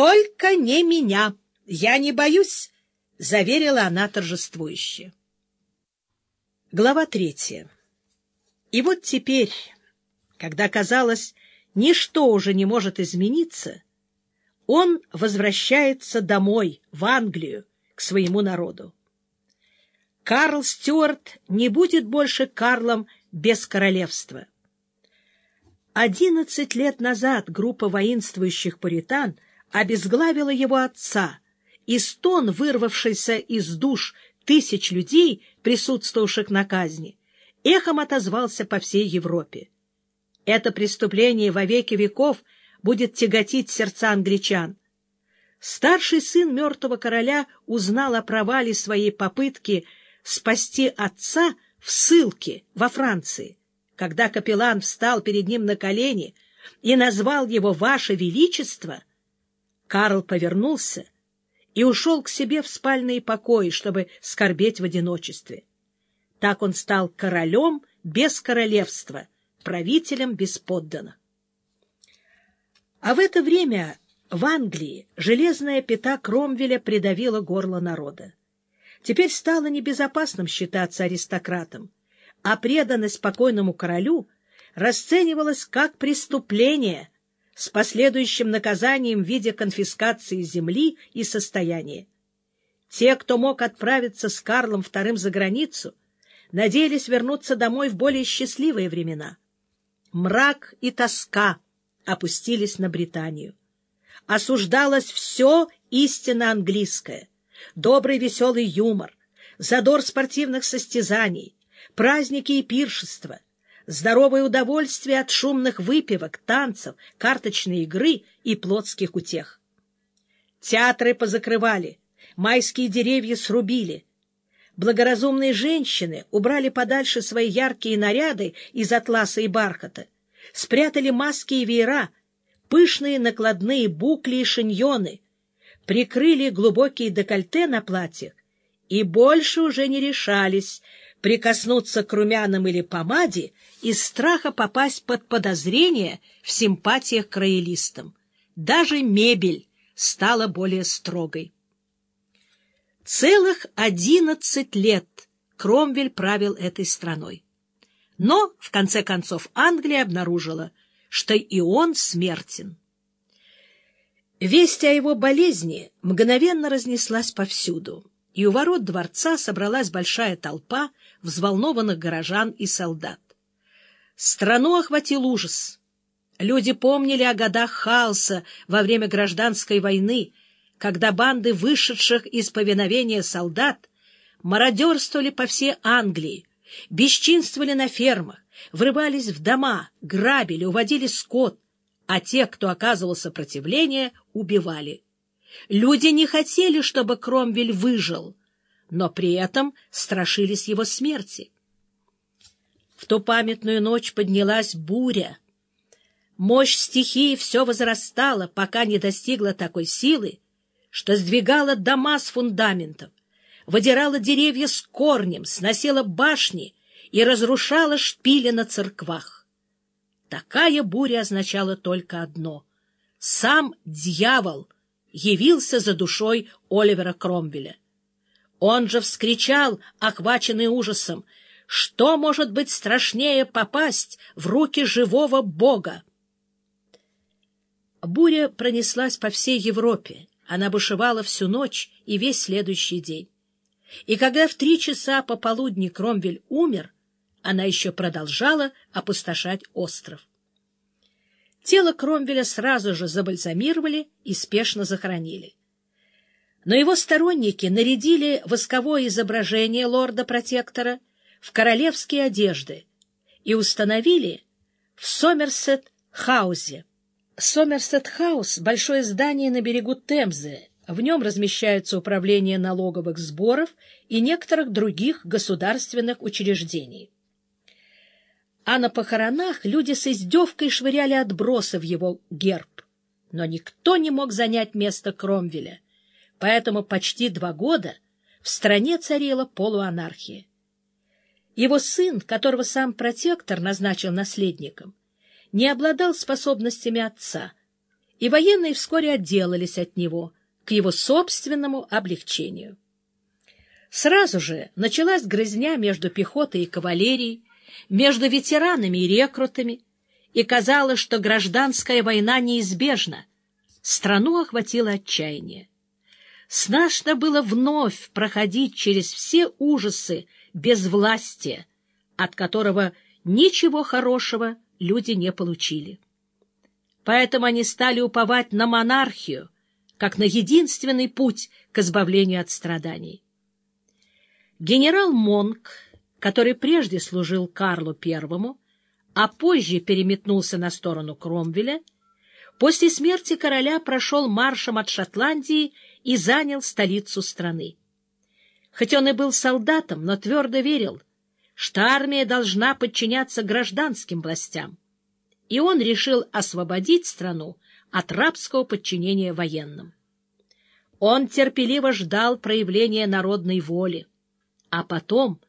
только не меня. Я не боюсь, — заверила она торжествующе. Глава третья. И вот теперь, когда, казалось, ничто уже не может измениться, он возвращается домой, в Англию, к своему народу. Карл Стюарт не будет больше Карлом без королевства. Одиннадцать лет назад группа воинствующих пуритан обезглавила его отца, и стон, вырвавшийся из душ тысяч людей, присутствовавших на казни, эхом отозвался по всей Европе. Это преступление во веки веков будет тяготить сердца англичан. Старший сын мертвого короля узнал о провале своей попытки спасти отца в ссылке во Франции, когда капеллан встал перед ним на колени и назвал его «Ваше Величество», Карл повернулся и ушел к себе в спальные покои, чтобы скорбеть в одиночестве. Так он стал королем без королевства, правителем без подданных. А в это время в Англии железная пята Кромвеля придавила горло народа. Теперь стало небезопасным считаться аристократом, а преданность покойному королю расценивалась как преступление с последующим наказанием в виде конфискации земли и состояния. Те, кто мог отправиться с Карлом II за границу, надеялись вернуться домой в более счастливые времена. Мрак и тоска опустились на Британию. Осуждалось все истинно английское добрый веселый юмор, задор спортивных состязаний, праздники и пиршества, здоровое удовольствие от шумных выпивок, танцев, карточной игры и плотских утех. Театры позакрывали, майские деревья срубили. Благоразумные женщины убрали подальше свои яркие наряды из атласа и бархата, спрятали маски и веера, пышные накладные букли и шиньоны — прикрыли глубокие декольте на платьях и больше уже не решались прикоснуться к румянам или помаде из страха попасть под подозрение в симпатиях к роялистам. Даже мебель стала более строгой. Целых одиннадцать лет Кромвель правил этой страной. Но, в конце концов, Англия обнаружила, что и он смертен. Весть о его болезни мгновенно разнеслась повсюду, и у ворот дворца собралась большая толпа взволнованных горожан и солдат. Страну охватил ужас. Люди помнили о годах хаоса во время гражданской войны, когда банды вышедших из повиновения солдат мародерствовали по всей Англии, бесчинствовали на фермах, врывались в дома, грабили, уводили скот, а тех, кто оказывал сопротивление, убивали. Люди не хотели, чтобы Кромвель выжил, но при этом страшились его смерти. В ту памятную ночь поднялась буря. Мощь стихии все возрастала, пока не достигла такой силы, что сдвигала дома с фундаментов, выдирала деревья с корнем, сносила башни и разрушала шпили на церквах. Такая буря означала только одно — сам дьявол явился за душой Оливера Кромвеля. Он же вскричал, охваченный ужасом, что может быть страшнее попасть в руки живого Бога? Буря пронеслась по всей Европе. Она бушевала всю ночь и весь следующий день. И когда в три часа пополудни Кромвель умер, она еще продолжала опустошать остров. Тело Кромвеля сразу же забальзамировали и спешно захоронили. Но его сторонники нарядили восковое изображение лорда-протектора в королевские одежды и установили в Сомерсет-хаусе. Сомерсет-хаус — большое здание на берегу Темзы. В нем размещаются управление налоговых сборов и некоторых других государственных учреждений а на похоронах люди с издевкой швыряли отбросы в его герб. Но никто не мог занять место Кромвеля, поэтому почти два года в стране царила полуанархия. Его сын, которого сам протектор назначил наследником, не обладал способностями отца и военные вскоре отделались от него к его собственному облегчению. Сразу же началась грызня между пехотой и кавалерией, между ветеранами и рекрутами, и казалось, что гражданская война неизбежна. Страну охватило отчаяние. Страшно было вновь проходить через все ужасы безвластия, от которого ничего хорошего люди не получили. Поэтому они стали уповать на монархию, как на единственный путь к избавлению от страданий. Генерал Монк, который прежде служил Карлу I, а позже переметнулся на сторону Кромвеля, после смерти короля прошел маршем от Шотландии и занял столицу страны. Хоть он и был солдатом, но твердо верил, что армия должна подчиняться гражданским властям, и он решил освободить страну от рабского подчинения военным. Он терпеливо ждал проявления народной воли, а потом,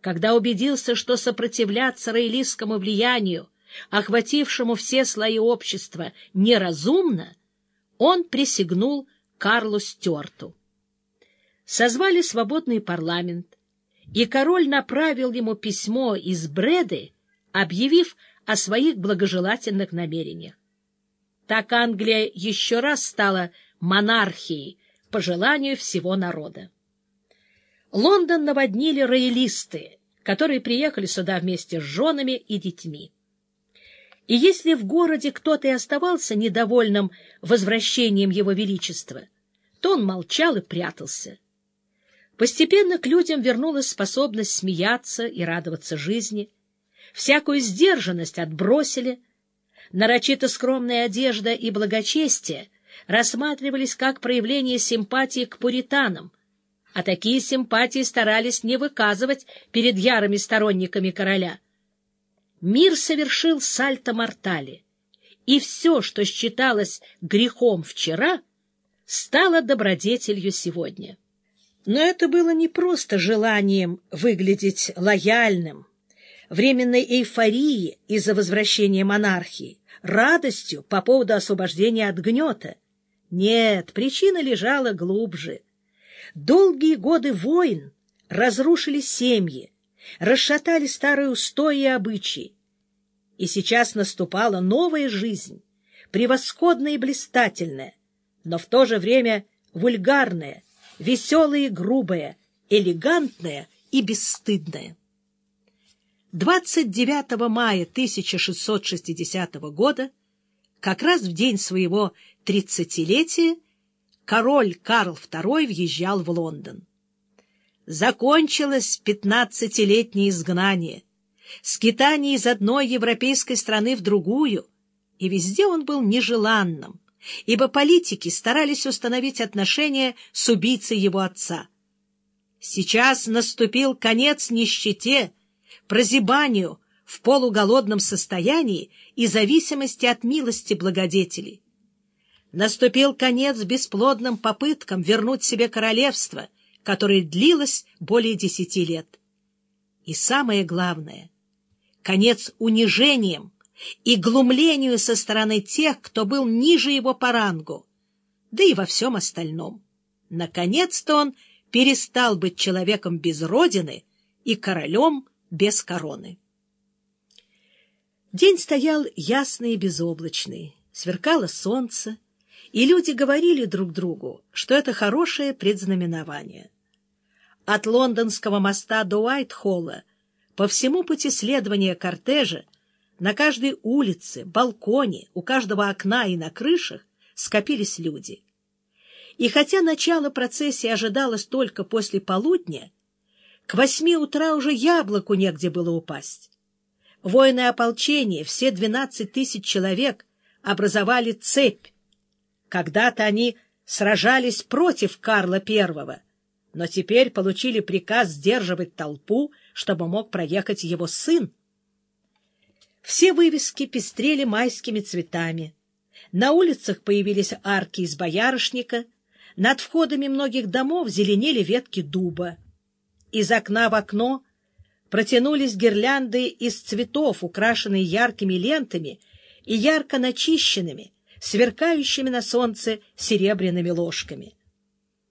когда убедился, что сопротивляться роялистскому влиянию, охватившему все слои общества, неразумно, он присягнул Карлу Стюарту. Созвали свободный парламент, и король направил ему письмо из Бреды, объявив о своих благожелательных намерениях. Так Англия еще раз стала монархией по желанию всего народа. Лондон наводнили роялисты, которые приехали сюда вместе с женами и детьми. И если в городе кто-то и оставался недовольным возвращением его величества, то он молчал и прятался. Постепенно к людям вернулась способность смеяться и радоваться жизни. Всякую сдержанность отбросили. Нарочито скромная одежда и благочестие рассматривались как проявление симпатии к пуританам, а такие симпатии старались не выказывать перед ярыми сторонниками короля. Мир совершил сальто-мортали, и все, что считалось грехом вчера, стало добродетелью сегодня. Но это было не просто желанием выглядеть лояльным, временной эйфорией из-за возвращения монархии, радостью по поводу освобождения от гнета. Нет, причина лежала глубже — Долгие годы войн разрушили семьи, расшатали старые устои и обычаи. И сейчас наступала новая жизнь, превосходная и блистательная, но в то же время вульгарная, веселая и грубая, элегантная и бесстыдная. 29 мая 1660 года, как раз в день своего тридцатилетия, король Карл II въезжал в Лондон. Закончилось пятнадцатилетнее изгнание, скитание из одной европейской страны в другую, и везде он был нежеланным, ибо политики старались установить отношения с убийцей его отца. Сейчас наступил конец нищете, прозябанию в полуголодном состоянии и зависимости от милости благодетелей. Наступил конец бесплодным попыткам вернуть себе королевство, которое длилось более десяти лет. И самое главное — конец унижением и глумлению со стороны тех, кто был ниже его по рангу, да и во всем остальном. Наконец-то он перестал быть человеком без родины и королем без короны. День стоял ясный и безоблачный, сверкало солнце, и люди говорили друг другу, что это хорошее предзнаменование. От лондонского моста до Уайт-Холла по всему пути следования кортежа на каждой улице, балконе, у каждого окна и на крышах скопились люди. И хотя начало процессии ожидалось только после полудня, к восьми утра уже яблоку негде было упасть. Воины ополчения, все двенадцать тысяч человек, образовали цепь, когда-то они сражались против Карла I, но теперь получили приказ сдерживать толпу, чтобы мог проехать его сын. Все вывески пестрели майскими цветами. На улицах появились арки из боярышника, над входами многих домов зеленели ветки дуба. Из окна в окно протянулись гирлянды из цветов, украшенные яркими лентами и ярко начищенными, сверкающими на солнце серебряными ложками.